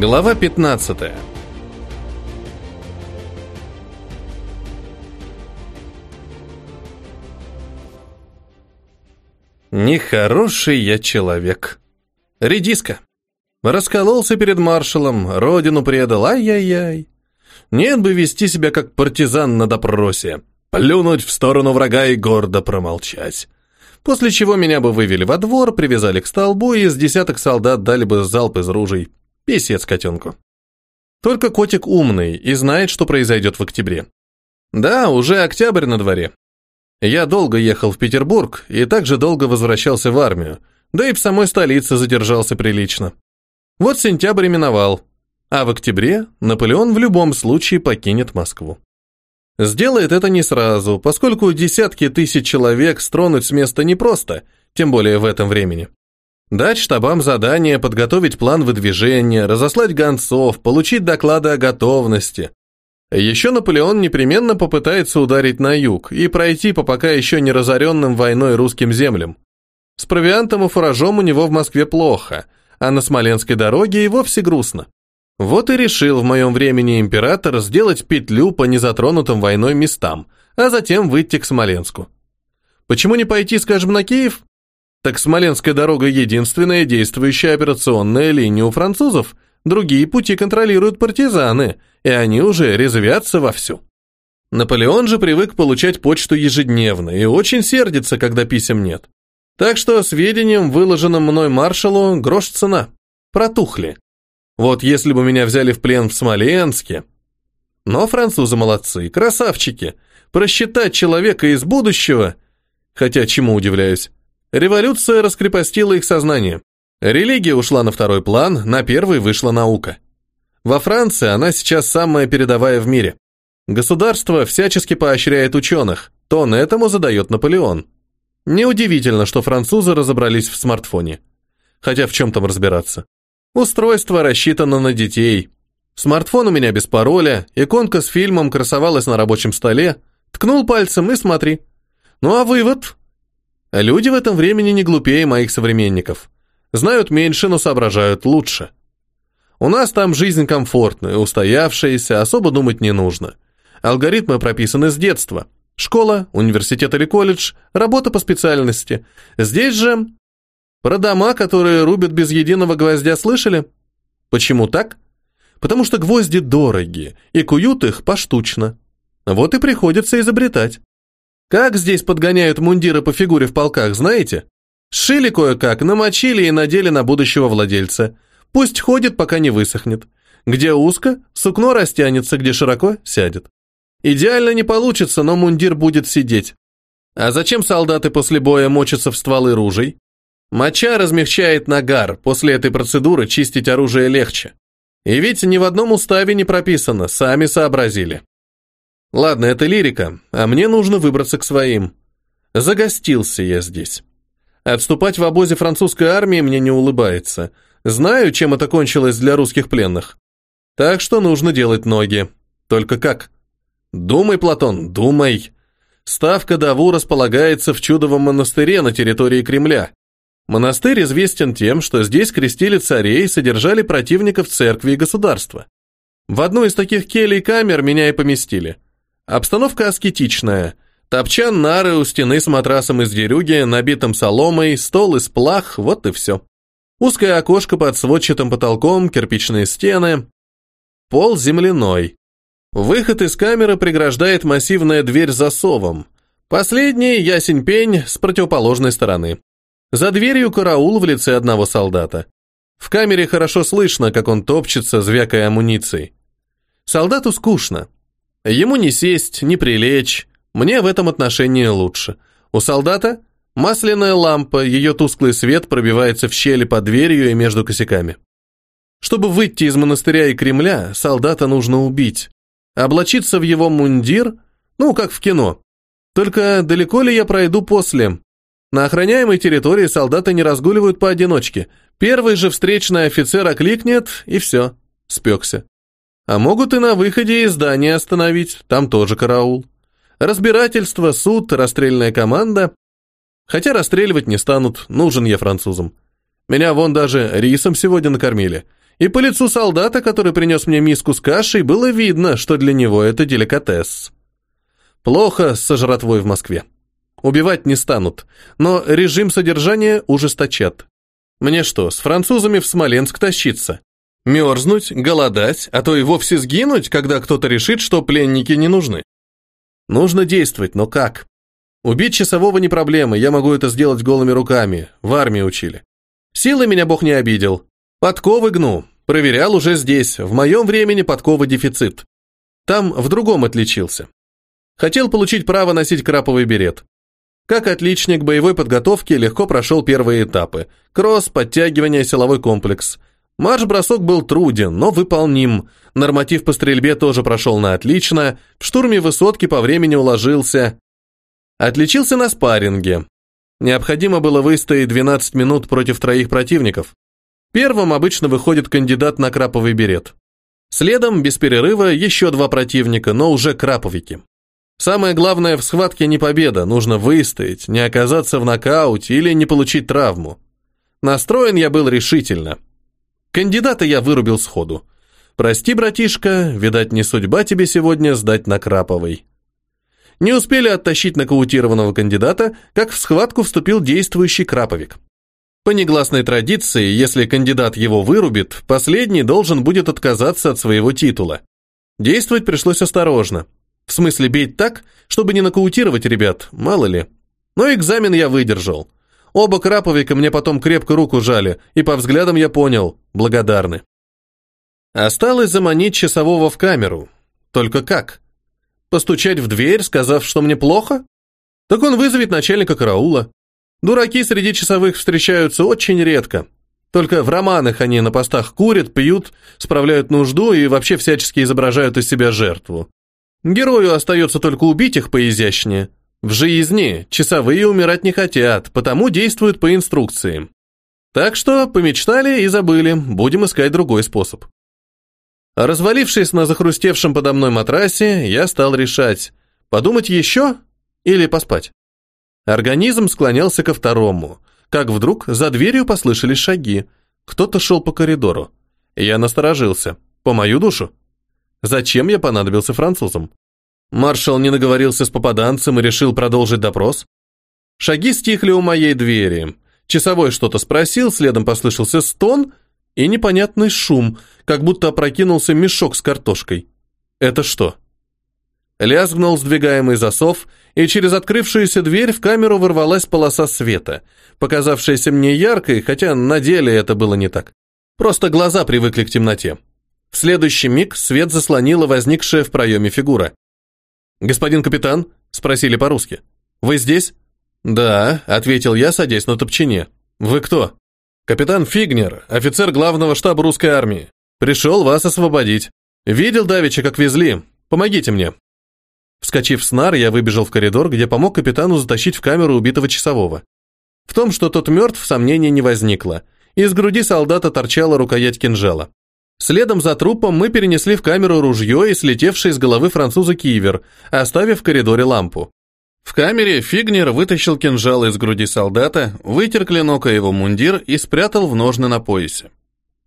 Глава 15. Нехороший я человек. Редиска. Раскололся перед маршалом, родину предал, ай-яй-яй. Нет бы вести себя как партизан на допросе, плюнуть в сторону врага и гордо промолчать. После чего меня бы вывели во двор, привязали к столбу и из десяток солдат дали бы залп из ружей. Песец котенку. Только котик умный и знает, что произойдет в октябре. Да, уже октябрь на дворе. Я долго ехал в Петербург и также долго возвращался в армию, да и в самой столице задержался прилично. Вот сентябрь миновал, а в октябре Наполеон в любом случае покинет Москву. Сделает это не сразу, поскольку десятки тысяч человек стронуть с места непросто, тем более в этом времени. Дать штабам задание подготовить план выдвижения, разослать гонцов, получить доклады о готовности. Еще Наполеон непременно попытается ударить на юг и пройти по пока еще не разоренным войной русским землям. С провиантом и фуражом у него в Москве плохо, а на Смоленской дороге и вовсе грустно. Вот и решил в моем времени император сделать петлю по незатронутым войной местам, а затем выйти к Смоленску. Почему не пойти, скажем, на Киев? Так Смоленская дорога единственная действующая операционная линия у французов, другие пути контролируют партизаны, и они уже резвятся вовсю. Наполеон же привык получать почту ежедневно и очень сердится, когда писем нет. Так что сведениям, выложенным мной маршалу, грош цена. Протухли. Вот если бы меня взяли в плен в Смоленске. Но французы молодцы, красавчики. Просчитать человека из будущего. Хотя чему удивляюсь. Революция раскрепостила их сознание. Религия ушла на второй план, на первый вышла наука. Во Франции она сейчас самая передовая в мире. Государство всячески поощряет ученых, тон этому задает Наполеон. Неудивительно, что французы разобрались в смартфоне. Хотя в чем там разбираться? Устройство рассчитано на детей. Смартфон у меня без пароля, иконка с фильмом красовалась на рабочем столе, ткнул пальцем и смотри. Ну а вывод? Люди в этом времени не глупее моих современников. Знают меньше, но соображают лучше. У нас там жизнь комфортная, устоявшаяся, особо думать не нужно. Алгоритмы прописаны с детства. Школа, университет или колледж, работа по специальности. Здесь же... Про дома, которые рубят без единого гвоздя, слышали? Почему так? Потому что гвозди дороги, и куют их поштучно. Вот и приходится изобретать. Как здесь подгоняют мундиры по фигуре в полках, знаете? Сшили кое-как, намочили и надели на будущего владельца. Пусть ходит, пока не высохнет. Где узко, сукно растянется, где широко, сядет. Идеально не получится, но мундир будет сидеть. А зачем солдаты после боя мочатся в стволы ружей? Моча размягчает нагар, после этой процедуры чистить оружие легче. И ведь ни в одном уставе не прописано, сами сообразили. Ладно, это лирика, а мне нужно выбраться к своим. Загостился я здесь. Отступать в обозе французской армии мне не улыбается. Знаю, чем это кончилось для русских пленных. Так что нужно делать ноги. Только как? Думай, Платон, думай. Ставка Даву располагается в чудовом монастыре на территории Кремля. Монастырь известен тем, что здесь крестили царей и содержали противников церкви и государства. В одну из таких келей камер меня и поместили – Обстановка аскетичная. Топчан нары у стены с матрасом из дерюги, набитым соломой, стол из плах, вот и все. Узкое окошко под сводчатым потолком, кирпичные стены. Пол земляной. Выход из камеры преграждает массивная дверь засовом. Последний ясень-пень с противоположной стороны. За дверью караул в лице одного солдата. В камере хорошо слышно, как он топчется, звякая амуницией. Солдату скучно. Ему не сесть, не прилечь. Мне в этом отношении лучше. У солдата масляная лампа, ее тусклый свет пробивается в щели под дверью и между косяками. Чтобы выйти из монастыря и Кремля, солдата нужно убить. Облачиться в его мундир, ну, как в кино. Только далеко ли я пройду после? На охраняемой территории солдаты не разгуливают поодиночке. Первый же встречный офицер окликнет, и все, спекся. А могут и на выходе из здания остановить, там тоже караул. Разбирательство, суд, расстрельная команда. Хотя расстреливать не станут, нужен я французам. Меня вон даже рисом сегодня накормили. И по лицу солдата, который принес мне миску с кашей, было видно, что для него это деликатес. Плохо с сожратвой в Москве. Убивать не станут, но режим содержания ужесточат. Мне что, с французами в Смоленск тащиться? Мерзнуть, голодать, а то и вовсе сгинуть, когда кто-то решит, что пленники не нужны? Нужно действовать, но как? Убить часового не проблема, я могу это сделать голыми руками, в армии учили. Силы меня Бог не обидел. Подковы гну, проверял уже здесь, в моем времени подковы дефицит. Там в другом отличился. Хотел получить право носить краповый берет. Как отличник боевой подготовки легко прошел первые этапы. Кросс, подтягивание, силовой комплекс. Марш-бросок был труден, но выполним. Норматив по стрельбе тоже прошел на отлично. В штурме высотки по времени уложился. Отличился на спарринге. Необходимо было выстоять 12 минут против троих противников. Первым обычно выходит кандидат на краповый берет. Следом, без перерыва, еще два противника, но уже краповики. Самое главное в схватке не победа, нужно выстоять, не оказаться в нокауте или не получить травму. Настроен я был решительно. Кандидата я вырубил сходу. Прости, братишка, видать, не судьба тебе сегодня сдать на краповый. Не успели оттащить нокаутированного кандидата, как в схватку вступил действующий краповик. По негласной традиции, если кандидат его вырубит, последний должен будет отказаться от своего титула. Действовать пришлось осторожно. В смысле бить так, чтобы не нокаутировать ребят, мало ли. Но экзамен я выдержал. Оба краповика мне потом крепко руку жали, и по взглядам я понял, благодарны. Осталось заманить часового в камеру. Только как? Постучать в дверь, сказав, что мне плохо? Так он вызовет начальника караула. Дураки среди часовых встречаются очень редко. Только в романах они на постах курят, пьют, справляют нужду и вообще всячески изображают из себя жертву. Герою остается только убить их поизящнее. В жизни часовые умирать не хотят, потому действуют по инструкциям. Так что помечтали и забыли, будем искать другой способ. Развалившись на захрустевшем подо мной матрасе, я стал решать, подумать еще или поспать. Организм склонялся ко второму, как вдруг за дверью послышались шаги. Кто-то шел по коридору. Я насторожился. По мою душу. Зачем я понадобился французам? Маршал не наговорился с попаданцем и решил продолжить допрос. Шаги стихли у моей двери. Часовой что-то спросил, следом послышался стон и непонятный шум, как будто опрокинулся мешок с картошкой. Это что? Лязгнул сдвигаемый засов, и через открывшуюся дверь в камеру ворвалась полоса света, показавшаяся мне яркой, хотя на деле это было не так. Просто глаза привыкли к темноте. В следующий миг свет заслонила возникшая в проеме фигура. «Господин капитан?» – спросили по-русски. «Вы здесь?» «Да», – ответил я, садясь на топчине. «Вы кто?» «Капитан Фигнер, офицер главного штаба русской армии. Пришел вас освободить. Видел давеча, как везли. Помогите мне». Вскочив с нар, я выбежал в коридор, где помог капитану затащить в камеру убитого часового. В том, что тот мертв, сомнений не возникло. Из груди солдата торчала рукоять кинжала. Следом за трупом мы перенесли в камеру ружье и слетевший с головы француза кивер, оставив в коридоре лампу. В камере Фигнер вытащил кинжал из груди солдата, вытер клинок о его мундир и спрятал в ножны на поясе.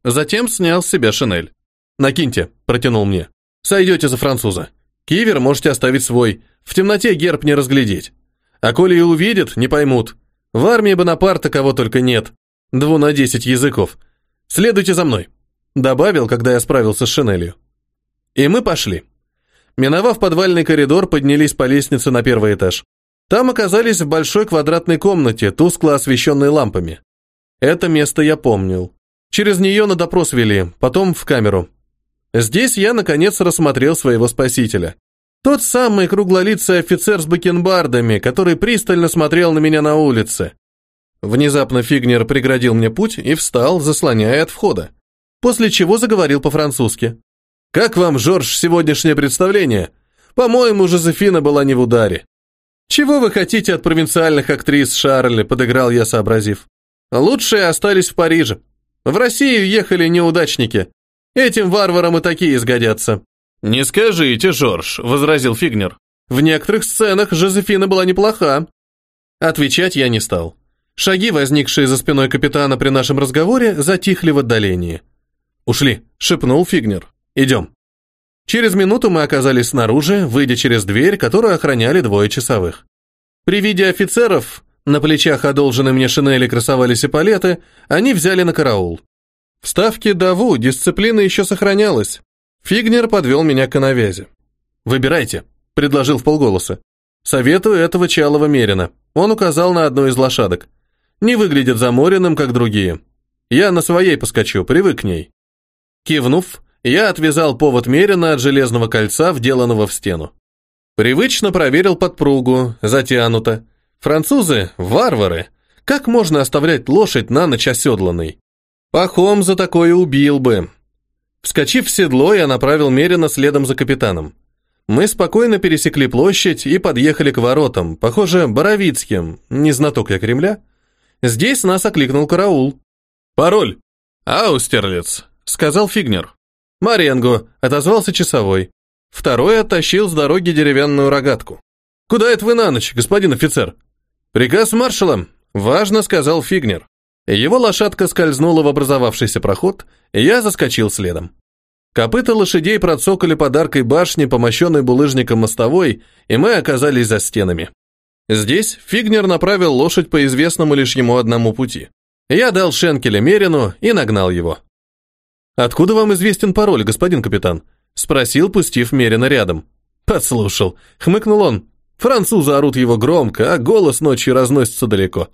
Затем снял с себя шинель. «Накиньте», — протянул мне. «Сойдете за француза. Кивер можете оставить свой. В темноте герб не разглядеть. А коли и увидят, не поймут. В армии Бонапарта кого только нет. Дву на десять языков. Следуйте за мной», — добавил, когда я справился с шинелью. И мы пошли. Миновав подвальный коридор, поднялись по лестнице на первый этаж. Там оказались в большой квадратной комнате, тускло освещенной лампами. Это место я помнил. Через нее на допрос вели, потом в камеру. Здесь я, наконец, рассмотрел своего спасителя. Тот самый круглолицый офицер с бакенбардами, который пристально смотрел на меня на улице. Внезапно Фигнер преградил мне путь и встал, заслоняя от входа. После чего заговорил по-французски. «Как вам, Жорж, сегодняшнее представление? По-моему, Жозефина была не в ударе». «Чего вы хотите от провинциальных актрис, Шарль?» – подыграл я, сообразив. «Лучшие остались в Париже. В Россию ехали неудачники. Этим варварам и такие сгодятся». «Не скажите, Жорж», — возразил Фигнер. «В некоторых сценах Жозефина была неплоха». Отвечать я не стал. Шаги, возникшие за спиной капитана при нашем разговоре, затихли в отдалении. «Ушли», — шепнул Фигнер. «Идем». Через минуту мы оказались снаружи, выйдя через дверь, которую охраняли двое часовых. При виде офицеров, на плечах одолженной мне шинели красовались эполеты, они взяли на караул. В ставке Даву дисциплина еще сохранялась. Фигнер подвел меня к навязи. «Выбирайте», — предложил в полголоса. «Советую этого Чалова Мерина». Он указал на одну из лошадок. «Не выглядит заморенным, как другие. Я на своей поскочу, привык к ней». Кивнув, я отвязал повод Мерина от железного кольца, вделанного в стену. Привычно проверил подпругу, затянуто. Французы – варвары. Как можно оставлять лошадь на ночь оседланной? Пахом за такое убил бы. Вскочив в седло, я направил Мерина следом за капитаном. Мы спокойно пересекли площадь и подъехали к воротам, похоже, Боровицким, не знаток я Кремля. Здесь нас окликнул караул. «Пароль!» «Аустерлиц», — сказал Фигнер. «Маренго», — отозвался часовой. Второй оттащил с дороги деревянную рогатку. «Куда это вы на ночь, господин офицер?» «Приказ маршала», — важно сказал Фигнер. Его лошадка скользнула в образовавшийся проход, и я заскочил следом. Копыта лошадей процокали подаркой башни, помощенной булыжником мостовой, и мы оказались за стенами. Здесь Фигнер направил лошадь по известному лишь ему одному пути. Я дал шенкеля Мерину и нагнал его. «Откуда вам известен пароль, господин капитан?» — спросил, пустив Мерина рядом. «Подслушал», — хмыкнул он. «Французы орут его громко, а голос ночью разносится далеко.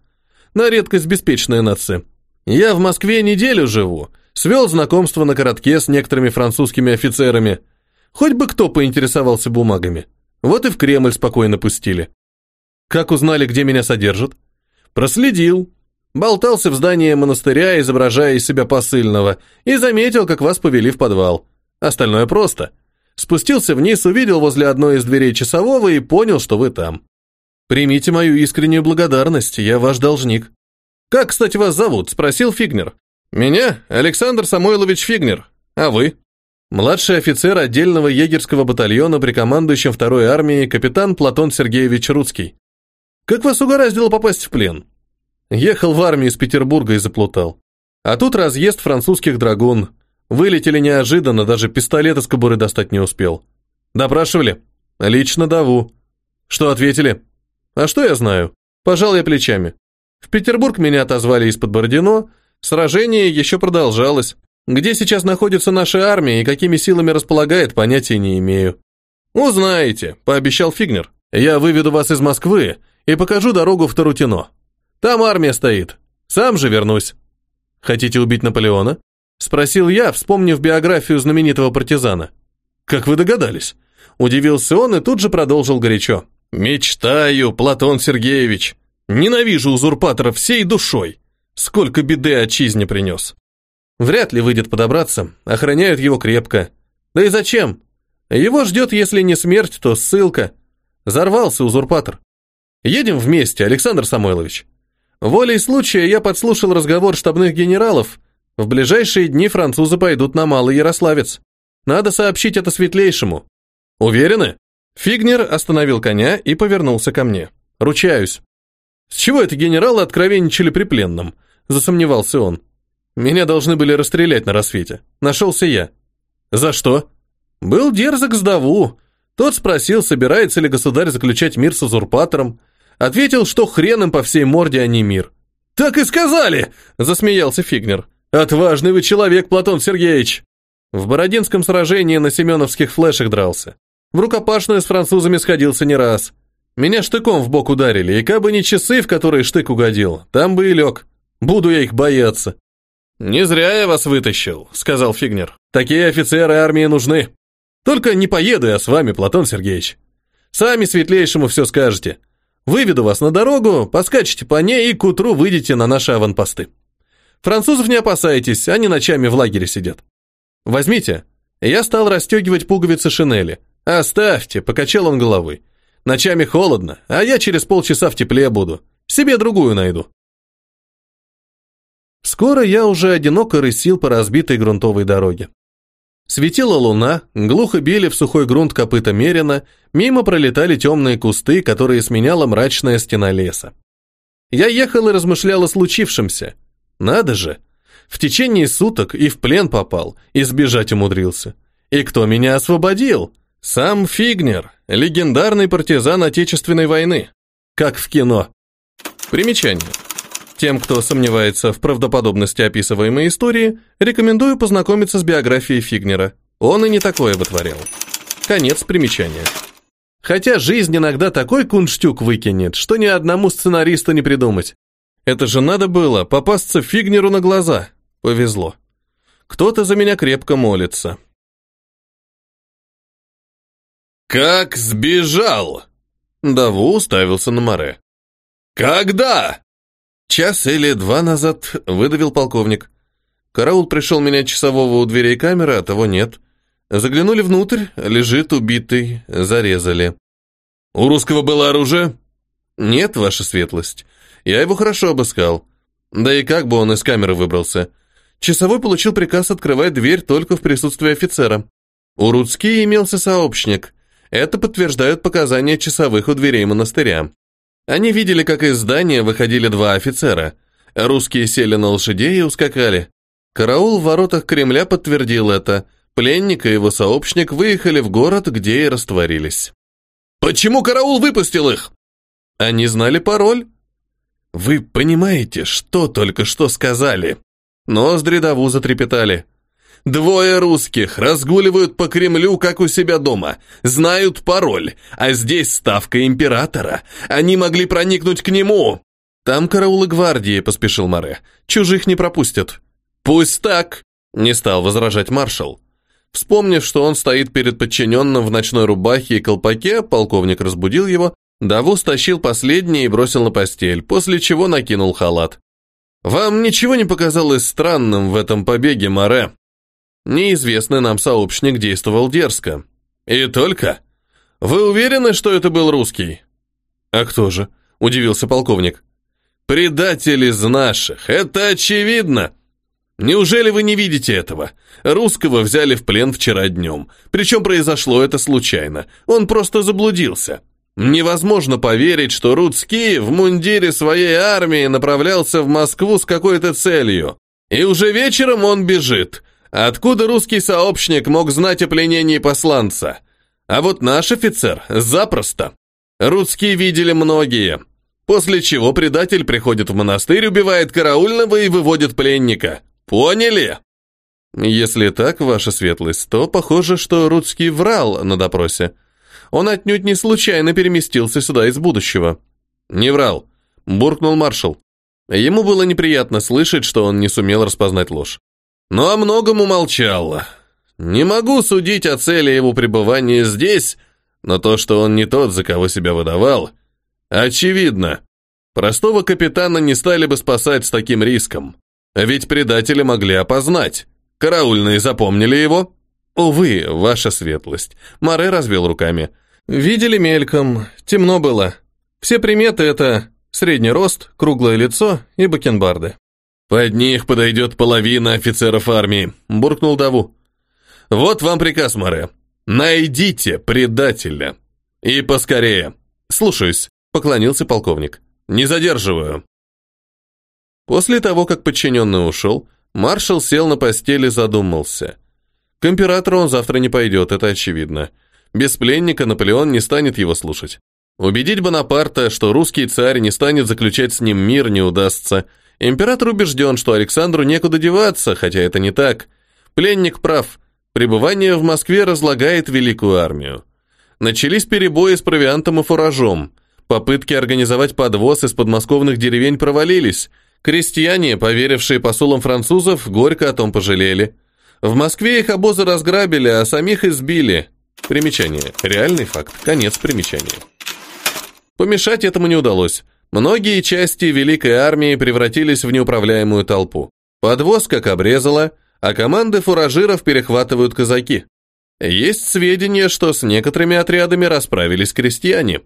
На редкость беспечная нация. Я в Москве неделю живу, свел знакомство на коротке с некоторыми французскими офицерами. Хоть бы кто поинтересовался бумагами. Вот и в Кремль спокойно пустили. Как узнали, где меня содержат? Проследил, Болтался в здании монастыря, изображая из себя посыльного, и заметил, как вас повели в подвал. Остальное просто. Спустился вниз, увидел возле одной из дверей часового и понял, что вы там. Примите мою искреннюю благодарность, я ваш должник. Как, кстати, вас зовут? спросил Фигнер. Меня Александр Самойлович Фигнер. А вы? Младший офицер отдельного егерского батальона при командующем второй армии капитан Платон Сергеевич Рудский. Как вас угораздило попасть в плен? Ехал в армию из Петербурга и заплутал. А тут разъезд французских драгун. Вылетели неожиданно, даже пистолет из кобуры достать не успел. Допрашивали? Лично даву. Что ответили? А что я знаю? Пожал я плечами. В Петербург меня отозвали из-под Бородино. Сражение еще продолжалось. Где сейчас находится наша армия и какими силами располагает, понятия не имею. «Узнаете», — пообещал Фигнер. «Я выведу вас из Москвы и покажу дорогу в Тарутино. Там армия стоит. Сам же вернусь. Хотите убить Наполеона? Спросил я, вспомнив биографию знаменитого партизана. Как вы догадались? Удивился он и тут же продолжил горячо. Мечтаю, Платон Сергеевич. Ненавижу узурпаторов всей душой. Сколько беды отчизне принес. Вряд ли выйдет подобраться, охраняют его крепко. Да и зачем? Его ждет, если не смерть, то ссылка. Зарвался узурпатор. Едем вместе, Александр Самойлович. Волей случая я подслушал разговор штабных генералов. В ближайшие дни французы пойдут на Малый Ярославец. Надо сообщить это светлейшему. Уверены? Фигнер остановил коня и повернулся ко мне. Ручаюсь. С чего это генералы откровенничали при пленном? Засомневался он. Меня должны были расстрелять на рассвете. Нашелся я. За что? Был дерзок с Даву. Тот спросил, собирается ли государь заключать мир с узурпатором. Ответил, что хрен им по всей морде, а не мир. «Так и сказали!» – засмеялся Фигнер. «Отважный вы человек, Платон Сергеевич!» В Бородинском сражении на семеновских флешах дрался. В рукопашную с французами сходился не раз. Меня штыком в бок ударили, и кабы не часы, в которые штык угодил, там бы и лег. Буду я их бояться. «Не зря я вас вытащил», — сказал Фигнер. «Такие офицеры армии нужны. Только не поеду я с вами, Платон Сергеевич. Сами светлейшему все скажете. Выведу вас на дорогу, поскачете по ней и к утру выйдете на наши аванпосты. Французов не опасайтесь, они ночами в лагере сидят. Возьмите. Я стал расстегивать пуговицы шинели. Оставьте, покачал он головой. Ночами холодно, а я через полчаса в тепле буду. Себе другую найду. Скоро я уже одиноко рысил по разбитой грунтовой дороге. Светила луна, глухо били в сухой грунт копыта мерина, мимо пролетали темные кусты, которые сменяла мрачная стена леса. Я ехал и размышлял о случившемся. Надо же! В течение суток и в плен попал, и сбежать умудрился. И кто меня освободил? Сам Фигнер, легендарный партизан Отечественной войны. Как в кино. Примечание. Тем, кто сомневается в правдоподобности описываемой истории, рекомендую познакомиться с биографией Фигнера. Он и не такое вытворял. Конец примечания. Хотя жизнь иногда такой кунштюк выкинет, что ни одному сценаристу не придумать. Это же надо было попасться Фигнеру на глаза. Повезло. Кто-то за меня крепко молится. «Как сбежал?» Даву уставился на море. «Когда?» Час или два назад выдавил полковник. Караул пришел менять часового у дверей камеры, а того нет. Заглянули внутрь, лежит убитый, зарезали. «У русского было оружие?» «Нет, ваша светлость. Я его хорошо обыскал. Да и как бы он из камеры выбрался. Часовой получил приказ открывать дверь только в присутствии офицера. У Рудски имелся сообщник. Это подтверждают показания часовых у дверей монастыря. Они видели, как из здания выходили два офицера. Русские сели на лошадей и ускакали. Караул в воротах Кремля подтвердил это. Пленник и его сообщник выехали в город, где и растворились. «Почему караул выпустил их?» Они знали пароль. Вы понимаете, что только что сказали? Ноздри Даву затрепетали. Двое русских разгуливают по Кремлю, как у себя дома, знают пароль, а здесь ставка императора. Они могли проникнуть к нему. Там караулы гвардии, поспешил Море. Чужих не пропустят. Пусть так, не стал возражать маршал. Вспомнив, что он стоит перед подчиненным в ночной рубахе и колпаке, полковник разбудил его, Даву стащил последний и бросил на постель, после чего накинул халат. «Вам ничего не показалось странным в этом побеге, Море?» Неизвестный нам сообщник действовал дерзко. «И только? Вы уверены, что это был русский?» «А кто же?» – удивился полковник. «Предатель из наших, это очевидно!» Неужели вы не видите этого? Русского взяли в плен вчера днем. Причем произошло это случайно. Он просто заблудился. Невозможно поверить, что Рудский в мундире своей армии направлялся в Москву с какой-то целью. И уже вечером он бежит. Откуда русский сообщник мог знать о пленении посланца? А вот наш офицер запросто. Рудские видели многие. После чего предатель приходит в монастырь, убивает караульного и выводит пленника. Поняли? Если так, ваша светлость, то похоже, что Рудский врал на допросе он отнюдь не случайно переместился сюда из будущего. Не врал, буркнул маршал. Ему было неприятно слышать, что он не сумел распознать ложь. Но о многом умолчал. Не могу судить о цели его пребывания здесь, но то, что он не тот, за кого себя выдавал, очевидно. Простого капитана не стали бы спасать с таким риском. Ведь предатели могли опознать. Караульные запомнили его, «Увы, ваша светлость», — Море развел руками. «Видели мельком, темно было. Все приметы — это средний рост, круглое лицо и бакенбарды». «Под них подойдет половина офицеров армии», — буркнул Даву. «Вот вам приказ, Море. Найдите предателя. И поскорее». «Слушаюсь», — поклонился полковник. «Не задерживаю». После того, как подчиненный ушел, маршал сел на постели и задумался — к императору он завтра не пойдет, это очевидно. Без пленника Наполеон не станет его слушать. Убедить Бонапарта, что русский царь не станет заключать с ним мир, не удастся. Император убежден, что Александру некуда деваться, хотя это не так. Пленник прав. Пребывание в Москве разлагает великую армию. Начались перебои с провиантом и фуражом. Попытки организовать подвоз из подмосковных деревень провалились. Крестьяне, поверившие посулам французов, горько о том пожалели. В Москве их обозы разграбили, а самих избили. Примечание. Реальный факт. Конец примечания. Помешать этому не удалось. Многие части Великой Армии превратились в неуправляемую толпу. Подвоз как обрезала, а команды фуражиров перехватывают казаки. Есть сведения, что с некоторыми отрядами расправились крестьяне.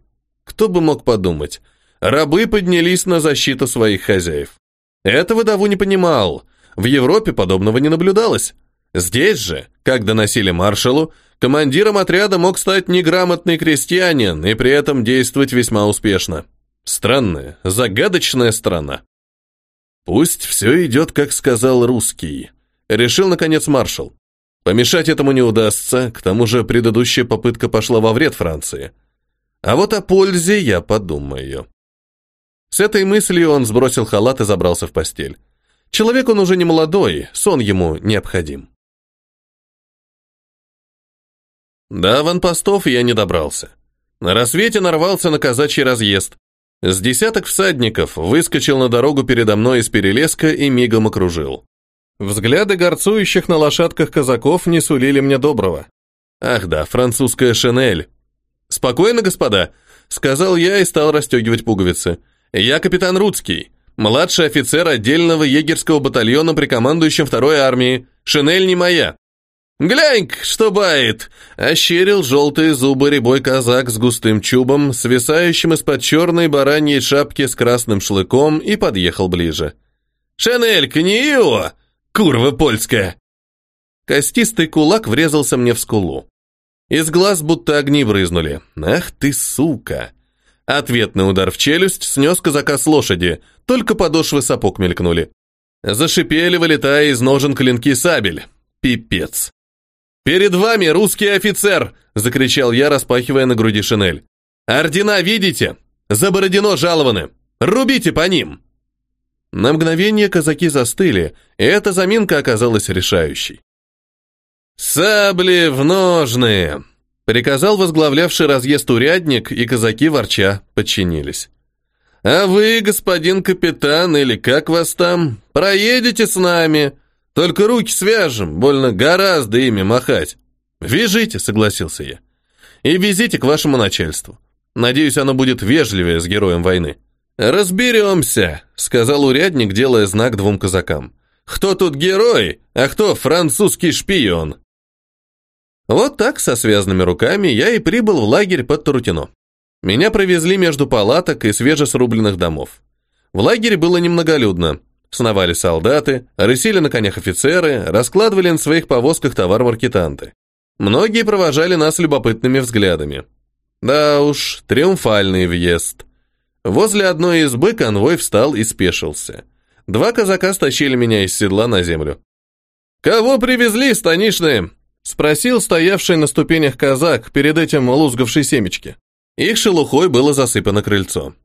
Кто бы мог подумать. Рабы поднялись на защиту своих хозяев. Этого Даву не понимал. В Европе подобного не наблюдалось. Здесь же, как доносили маршалу, командиром отряда мог стать неграмотный крестьянин и при этом действовать весьма успешно. Странная, загадочная страна. Пусть все идет, как сказал русский. Решил, наконец, маршал. Помешать этому не удастся, к тому же предыдущая попытка пошла во вред Франции. А вот о пользе я подумаю. С этой мыслью он сбросил халат и забрался в постель. Человек он уже не молодой, сон ему необходим. До аванпостов я не добрался. На рассвете нарвался на казачий разъезд. С десяток всадников выскочил на дорогу передо мной из перелеска и мигом окружил. Взгляды горцующих на лошадках казаков не сулили мне доброго. Ах да, французская шинель. «Спокойно, господа», — сказал я и стал расстегивать пуговицы. «Я капитан Рудский, младший офицер отдельного егерского батальона при командующем второй армии. Шинель не моя». «Глянь-ка, что бает!» — ощерил желтые зубы рябой казак с густым чубом, свисающим из-под черной бараньей шапки с красным шлыком, и подъехал ближе. «Шинелька не его! Курва польская!» Костистый кулак врезался мне в скулу. Из глаз будто огни брызнули. «Ах ты, сука!» Ответный удар в челюсть снес казака с лошади, только подошвы сапог мелькнули. Зашипели, вылетая из ножен клинки сабель. Пипец. «Перед вами русский офицер!» – закричал я, распахивая на груди шинель. «Ордена видите? За Бородино жалованы! Рубите по ним!» На мгновение казаки застыли, и эта заминка оказалась решающей. «Сабли в ножные!» – приказал возглавлявший разъезд урядник, и казаки ворча подчинились. «А вы, господин капитан, или как вас там, проедете с нами?» Только руки свяжем, больно гораздо ими махать. Вяжите, согласился я. И везите к вашему начальству. Надеюсь, оно будет вежливее с героем войны. Разберемся, сказал урядник, делая знак двум казакам. Кто тут герой, а кто французский шпион? Вот так, со связанными руками, я и прибыл в лагерь под Тарутино. Меня провезли между палаток и свежесрубленных домов. В лагере было немноголюдно. Сновали солдаты, рысили на конях офицеры, раскладывали на своих повозках товар-маркетанты. Многие провожали нас любопытными взглядами. Да уж, триумфальный въезд. Возле одной избы конвой встал и спешился. Два казака стащили меня из седла на землю. «Кого привезли, станишные?» — спросил стоявший на ступенях казак, перед этим лузгавший семечки. Их шелухой было засыпано крыльцо.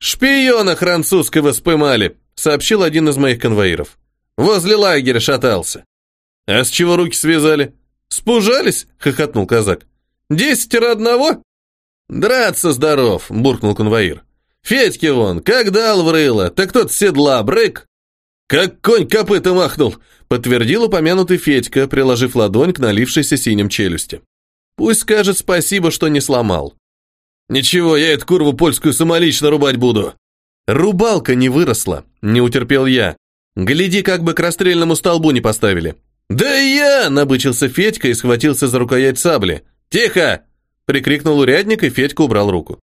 «Шпиона французского спымали!» сообщил один из моих конвоиров. Возле лагеря шатался. А с чего руки связали? Спужались? хохотнул казак. Десятеро одного? Драться здоров, буркнул конвоир. Федьки вон, как дал в рыло, так тот седла, брык. Как конь копытом махнул, подтвердил упомянутый Федька, приложив ладонь к налившейся синим челюсти. Пусть скажет спасибо, что не сломал. Ничего, я эту курву польскую самолично рубать буду. Рубалка не выросла, не утерпел я. Гляди, как бы к расстрельному столбу не поставили. Да я, набычился Федька и схватился за рукоять сабли. Тихо! прикрикнул урядник, и Федька убрал руку.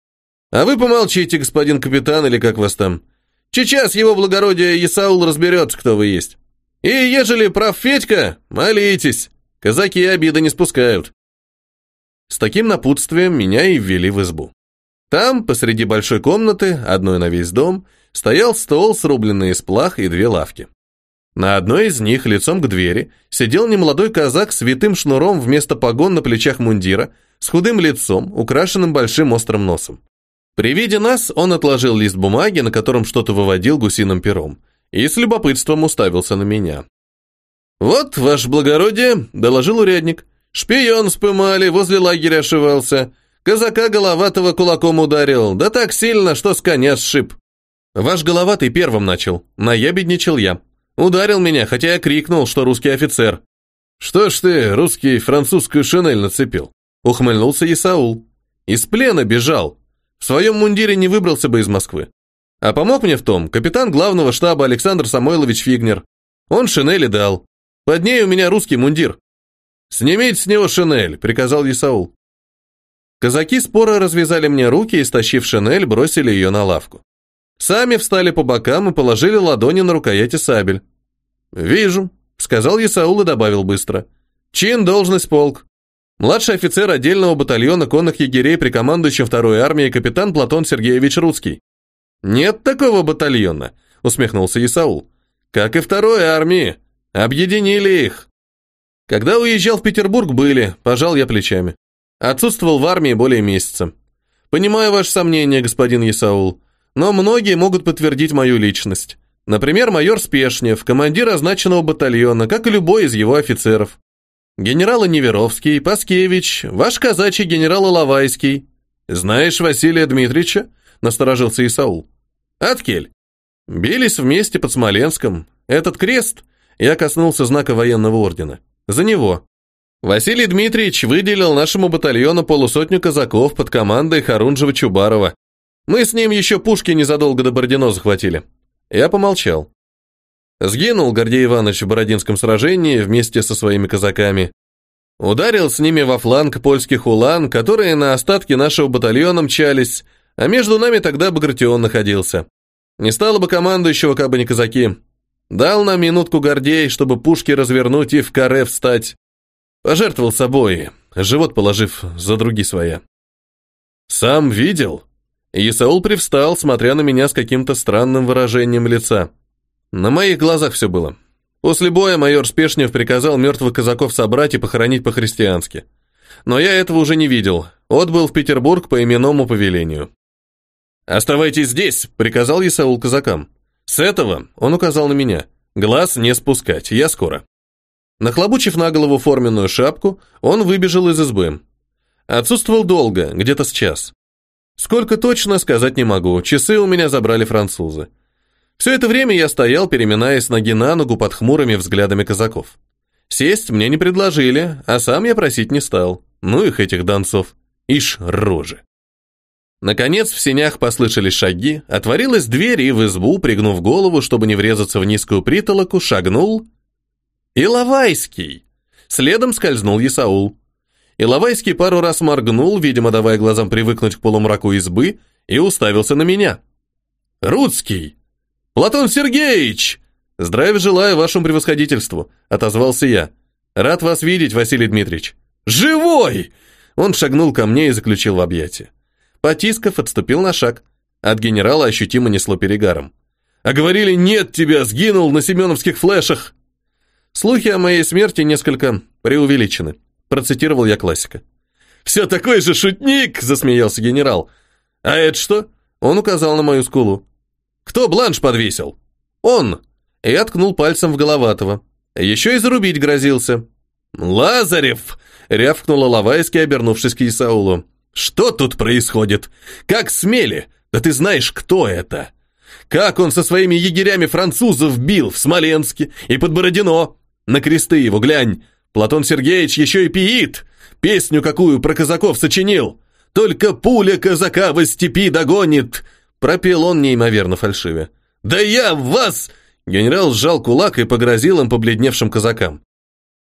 А вы помолчите, господин капитан, или как вас там. Сейчас его благородие Исаул разберется, кто вы есть. И ежели прав Федька, молитесь. Казаки обиды не спускают. С таким напутствием меня и ввели в избу. Там, посреди большой комнаты, одной на весь дом, стоял стол, срубленный из плах и две лавки. На одной из них, лицом к двери, сидел немолодой казак с витым шнуром вместо погон на плечах мундира, с худым лицом, украшенным большим острым носом. При виде нас он отложил лист бумаги, на котором что-то выводил гусиным пером, и с любопытством уставился на меня. «Вот, ваше благородие», — доложил урядник, — «шпион спымали, возле лагеря ошивался». Казака головатого кулаком ударил, да так сильно, что с коня сшиб. Ваш головатый первым начал, наябедничал я. Ударил меня, хотя я крикнул, что русский офицер. Что ж ты, русский, французскую шинель нацепил? Ухмыльнулся Исаул. Из плена бежал. В своем мундире не выбрался бы из Москвы. А помог мне в том капитан главного штаба Александр Самойлович Фигнер. Он шинели дал. Под ней у меня русский мундир. «Снимите с него шинель», — приказал Исаул. Казаки споро развязали мне руки и, стащив шинель, бросили ее на лавку. Сами встали по бокам и положили ладони на рукояти сабель. «Вижу», — сказал Исаул и добавил быстро. «Чин, должность, полк. Младший офицер отдельного батальона конных егерей при командующем второй армии капитан Платон Сергеевич Рудский». «Нет такого батальона», — усмехнулся Исаул. как и второй армии. Объединили их. Когда уезжал в Петербург, были, пожал я плечами. Отсутствовал в армии более месяца. Понимаю ваши сомнения, господин Исаул, но многие могут подтвердить мою личность. Например, майор Спешнев, командир означенного батальона, как и любой из его офицеров. Генералы Неверовский, Паскевич, ваш казачий генерал Иловайский. Знаешь Василия Дмитриевича? Насторожился Исаул. Откель. Бились вместе под Смоленском. Этот крест, я коснулся знака военного ордена. За него. Василий Дмитриевич выделил нашему батальону полусотню казаков под командой Харунжева-Чубарова. Мы с ним еще пушки незадолго до Бородино захватили. Я помолчал. Сгинул Гордей Иванович в Бородинском сражении вместе со своими казаками. Ударил с ними во фланг польских улан, которые на остатки нашего батальона мчались, а между нами тогда Багратион находился. Не стало бы командующего, как бы не казаки. Дал нам минутку Гордей, чтобы пушки развернуть и в каре встать. Пожертвовал собой, живот положив за други своя. «Сам видел?» Исаул привстал, смотря на меня с каким-то странным выражением лица. На моих глазах все было. После боя майор Спешнев приказал мертвых казаков собрать и похоронить по-христиански. Но я этого уже не видел. Отбыл в Петербург по именному повелению. «Оставайтесь здесь», — приказал Исаул казакам. «С этого», — он указал на меня, — «глаз не спускать, я скоро». Нахлобучив на голову форменную шапку, он выбежал из избы. Отсутствовал долго, где-то с час. Сколько точно, сказать не могу, часы у меня забрали французы. Все это время я стоял, переминаясь ноги на ногу под хмурыми взглядами казаков. Сесть мне не предложили, а сам я просить не стал. Ну их этих донцов. Ишь, рожи. Наконец в сенях послышались шаги, отворилась дверь и в избу, пригнув голову, чтобы не врезаться в низкую притолоку, шагнул... Иловайский! Следом скользнул Исаул. Иловайский пару раз моргнул, видимо, давая глазам привыкнуть к полумраку избы, и уставился на меня. «Рудский! Платон Сергеевич!» «Здравия желаю вашему превосходительству», — отозвался я. «Рад вас видеть, Василий Дмитриевич». «Живой!» Он шагнул ко мне и заключил в объятия. Потисков отступил на шаг. От генерала ощутимо несло перегаром. «А говорили, нет тебя, сгинул на семеновских флешах!» Слухи о моей смерти несколько преувеличены. Процитировал я классика. «Все такой же шутник!» – засмеялся генерал. «А это что?» – он указал на мою скулу. «Кто бланш подвесил?» «Он!» – я ткнул пальцем в Головатого. Еще и зарубить грозился. «Лазарев!» – рявкнула Лавайский, обернувшись к Исаулу. «Что тут происходит? Как смели? Да ты знаешь, кто это!» Как он со своими егерями французов бил в Смоленске и под Бородино? На кресты его глянь, Платон Сергеевич еще и пиит. Песню какую про казаков сочинил. Только пуля казака во степи догонит. Пропел он неимоверно фальшиве. Да я вас... Генерал сжал кулак и погрозил им побледневшим казакам.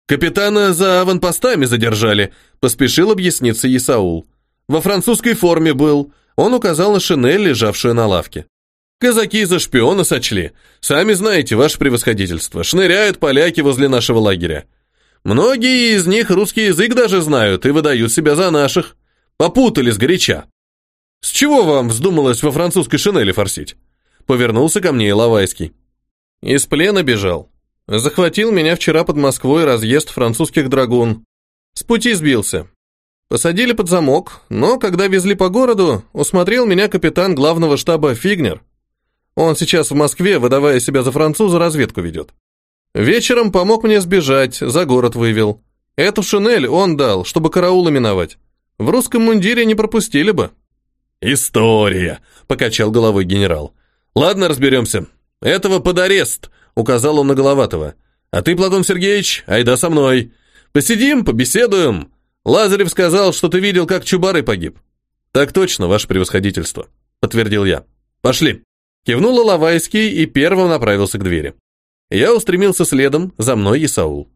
Капитана за аванпостами задержали, поспешил объясниться Исаул. Во французской форме был. Он указал на шинель, лежавшую на лавке. Казаки за шпиона сочли. Сами знаете, ваше превосходительство. Шныряют поляки возле нашего лагеря. Многие из них русский язык даже знают и выдают себя за наших. Попутали с горяча. С чего вам вздумалось во французской шинели форсить? Повернулся ко мне Иловайский. Из плена бежал. Захватил меня вчера под Москвой разъезд французских драгун. С пути сбился. Посадили под замок, но когда везли по городу, усмотрел меня капитан главного штаба Фигнер. Он сейчас в Москве, выдавая себя за француза, разведку ведет. Вечером помог мне сбежать, за город вывел. Эту шинель он дал, чтобы караул миновать. В русском мундире не пропустили бы. «История», — покачал головой генерал. «Ладно, разберемся. Этого под арест», — указал он на Головатого. «А ты, Платон Сергеевич, айда со мной. Посидим, побеседуем. Лазарев сказал, что ты видел, как Чубарый погиб». «Так точно, ваше превосходительство», — подтвердил я. «Пошли». Кивнул Лавайский и первым направился к двери. Я устремился следом, за мной Исаул.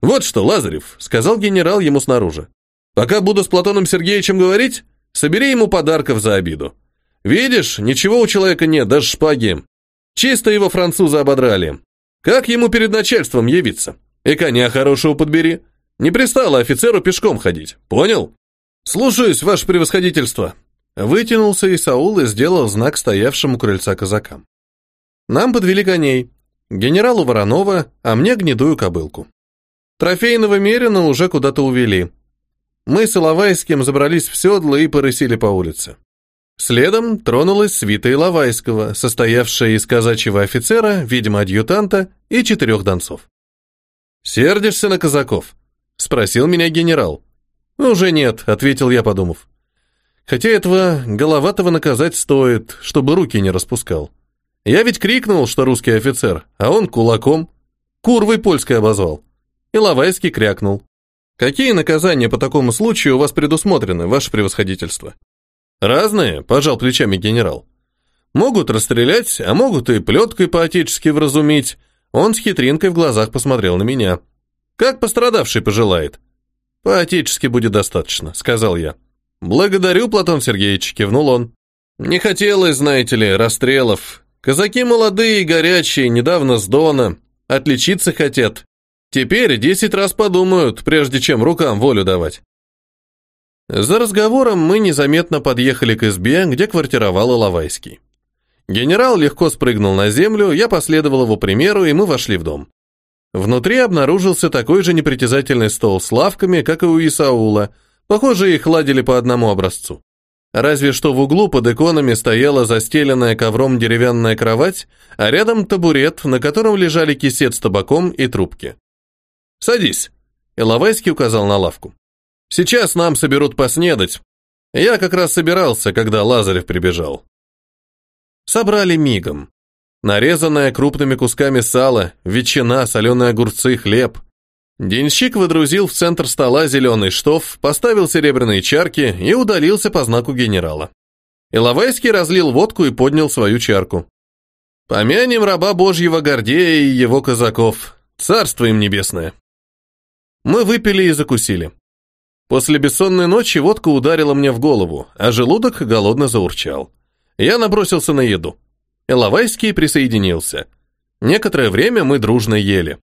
«Вот что, Лазарев», — сказал генерал ему снаружи. «Пока буду с Платоном Сергеевичем говорить, собери ему подарков за обиду. Видишь, ничего у человека нет, даже шпаги. Чисто его французы ободрали. Как ему перед начальством явиться? И коня хорошего подбери. Не пристало офицеру пешком ходить, понял? Слушаюсь, ваше превосходительство». Вытянулся Исаул и сделал знак стоявшему крыльца казакам. Нам подвели коней. генералу Воронова, а мне гнедую кобылку. Трофейного Мерина уже куда-то увели. Мы с Иловайским забрались в седло и порысили по улице. Следом тронулась свита Иловайского, состоявшая из казачьего офицера, видимо, адъютанта и четырех донцов. «Сердишься на казаков?» — спросил меня генерал. «Уже нет», — ответил я, подумав. «Хотя этого головатого наказать стоит, чтобы руки не распускал. Я ведь крикнул, что русский офицер, а он кулаком. Курвой польской обозвал». Иловайский крякнул. «Какие наказания по такому случаю у вас предусмотрены, ваше превосходительство?» «Разные», — пожал плечами генерал. «Могут расстрелять, а могут и плеткой по-отечески вразумить». Он с хитринкой в глазах посмотрел на меня. «Как пострадавший пожелает?» «По-отечески будет достаточно», — сказал я. «Благодарю, Платон Сергеевич», — кивнул он. «Не хотелось, знаете ли, расстрелов. Казаки молодые и горячие, недавно с Дона. Отличиться хотят. Теперь десять раз подумают, прежде чем рукам волю давать». За разговором мы незаметно подъехали к избе, где квартировал Иловайский. Генерал легко спрыгнул на землю, я последовал его примеру, и мы вошли в дом. Внутри обнаружился такой же непритязательный стол с лавками, как и у Исаула. Похоже, их ладили по одному образцу. Разве что в углу под иконами стояла застеленная ковром деревянная кровать, а рядом табурет, на котором лежали кисет с табаком и трубки. «Садись», — Иловайский указал на лавку. Сейчас нам соберут поснедать. Я как раз собирался, когда Лазарев прибежал. Собрали мигом. Нарезанное крупными кусками сало, ветчина, соленые огурцы, хлеб. Денщик выдрузил в центр стола зеленый штоф, поставил серебряные чарки и удалился по знаку генерала. Иловайский разлил водку и поднял свою чарку. «Помянем раба Божьего Гордея и его казаков. Царство им небесное». Мы выпили и закусили. После бессонной ночи водка ударила мне в голову, а желудок голодно заурчал. Я набросился на еду. Иловайский присоединился. Некоторое время мы дружно ели.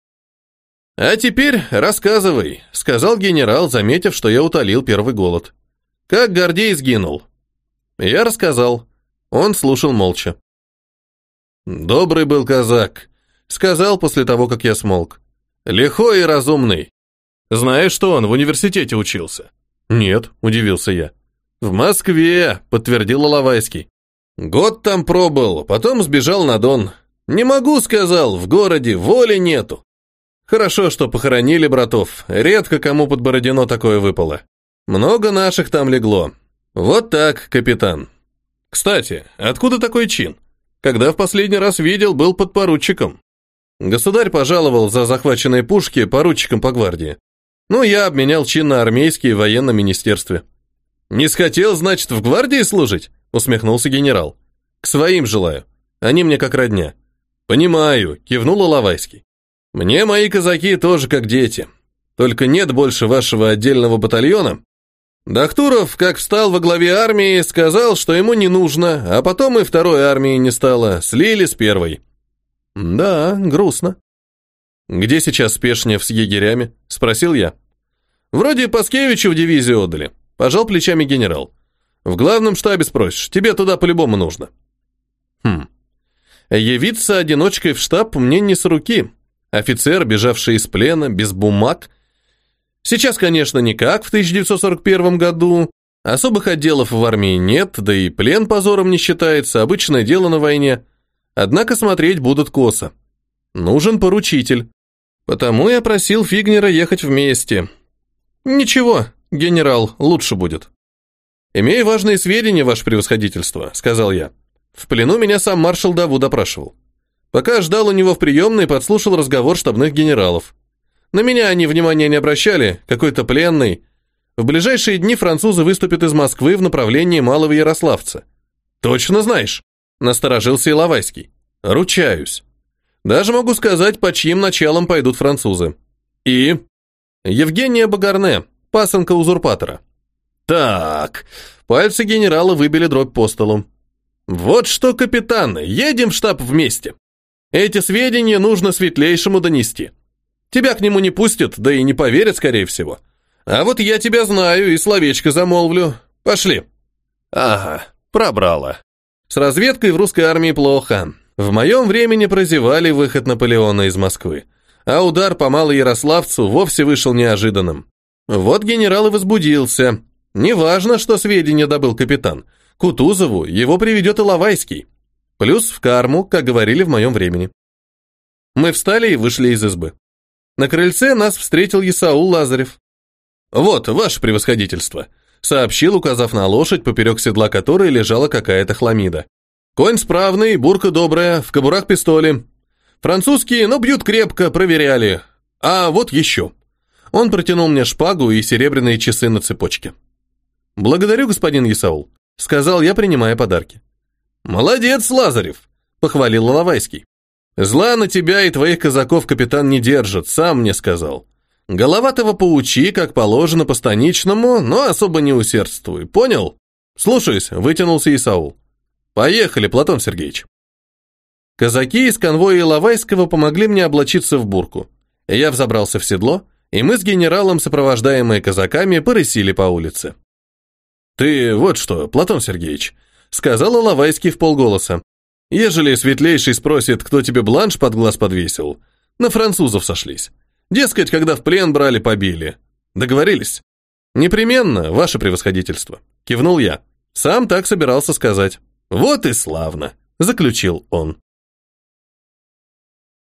«А теперь рассказывай», — сказал генерал, заметив, что я утолил первый голод. «Как Гордей сгинул?» Я рассказал. Он слушал молча. «Добрый был казак», — сказал после того, как я смолк. «Лихой и разумный. Знаешь, что он в университете учился? Нет, удивился я. В Москве, подтвердил Лавайский. Год там пробыл, потом сбежал на Дон. Не могу, сказал, в городе воли нету. Хорошо, что похоронили братов. Редко кому под Бородино такое выпало. Много наших там легло. Вот так, капитан. Кстати, откуда такой чин? Когда в последний раз видел, был подпоручиком. Государь пожаловал за захваченные пушки поручиком по гвардии. Ну, я обменял чин на армейский в военном министерстве. «Не схотел, значит, в гвардии служить?» — усмехнулся генерал. «К своим желаю. Они мне как родня». «Понимаю», — кивнул Иловайский. «Мне мои казаки тоже как дети. Только нет больше вашего отдельного батальона». Дахтуров, как встал во главе армии, сказал, что ему не нужно, а потом и второй армии не стало, слили с первой. Да, грустно. «Где сейчас Спешнев с егерями?» – спросил я. «Вроде Паскевича в дивизию отдали», – пожал плечами генерал. «В главном штабе спросишь, тебе туда по-любому нужно». «Хм. Явиться одиночкой в штаб мне не с руки. Офицер, бежавший из плена, без бумаг. Сейчас, конечно, никак в 1941 году. Особых отделов в армии нет, да и плен позором не считается, обычное дело на войне. Однако смотреть будут косо. Нужен поручитель. Потому я просил Фигнера ехать вместе. Ничего, генерал, лучше будет. Имею важные сведения, ваше превосходительство, сказал я. В плену меня сам маршал Даву допрашивал. Пока ждал у него в приемной, подслушал разговор штабных генералов. На меня они внимания не обращали, какой-то пленный. В ближайшие дни французы выступят из Москвы в направлении Малого Ярославца. Точно знаешь? Насторожился Иловайский. Ручаюсь. Даже могу сказать, по чьим началам пойдут французы. И? Евгения Багарне, пасынка узурпатора. Так, пальцы генерала выбили дробь по столу. Вот что, капитан, едем в штаб вместе. Эти сведения нужно светлейшему донести. Тебя к нему не пустят, да и не поверят, скорее всего. А вот я тебя знаю и словечко замолвлю. Пошли. Ага, пробрала. С разведкой в русской армии плохо. В моем времени прозевали выход Наполеона из Москвы, а удар по Малоярославцу вовсе вышел неожиданным. Вот генерал и возбудился. Неважно, что сведения добыл капитан. Кутузову его приведет Иловайский. Плюс в карму, как говорили в моем времени. Мы встали и вышли из избы. На крыльце нас встретил Исаул Лазарев. «Вот, ваше превосходительство», — сообщил, указав на лошадь, поперек седла которой лежала какая-то хламида. «Конь справный, бурка добрая, в кобурах пистоли. Французские, но бьют крепко, проверяли. А вот еще». Он протянул мне шпагу и серебряные часы на цепочке. «Благодарю, господин Исаул», — сказал я, принимая подарки. «Молодец, Лазарев», — похвалил Лоловайский. «Зла на тебя и твоих казаков капитан не держит, сам мне сказал. Головатого поучи, как положено по-станичному, но особо не усердствуй, понял?» «Слушаюсь», — вытянулся Исаул. «Поехали, Платон Сергеевич». Казаки из конвоя Иловайского помогли мне облачиться в бурку. Я взобрался в седло, и мы с генералом, сопровождаемые казаками, порысили по улице. «Ты вот что, Платон Сергеевич», — сказал Иловайский в полголоса. Ежели светлейший спросит, кто тебе бланш под глаз подвесил, на французов сошлись. Дескать, когда в плен брали, побили. Договорились? Непременно, ваше превосходительство. Кивнул я. Сам так собирался сказать. Вот и славно, заключил он.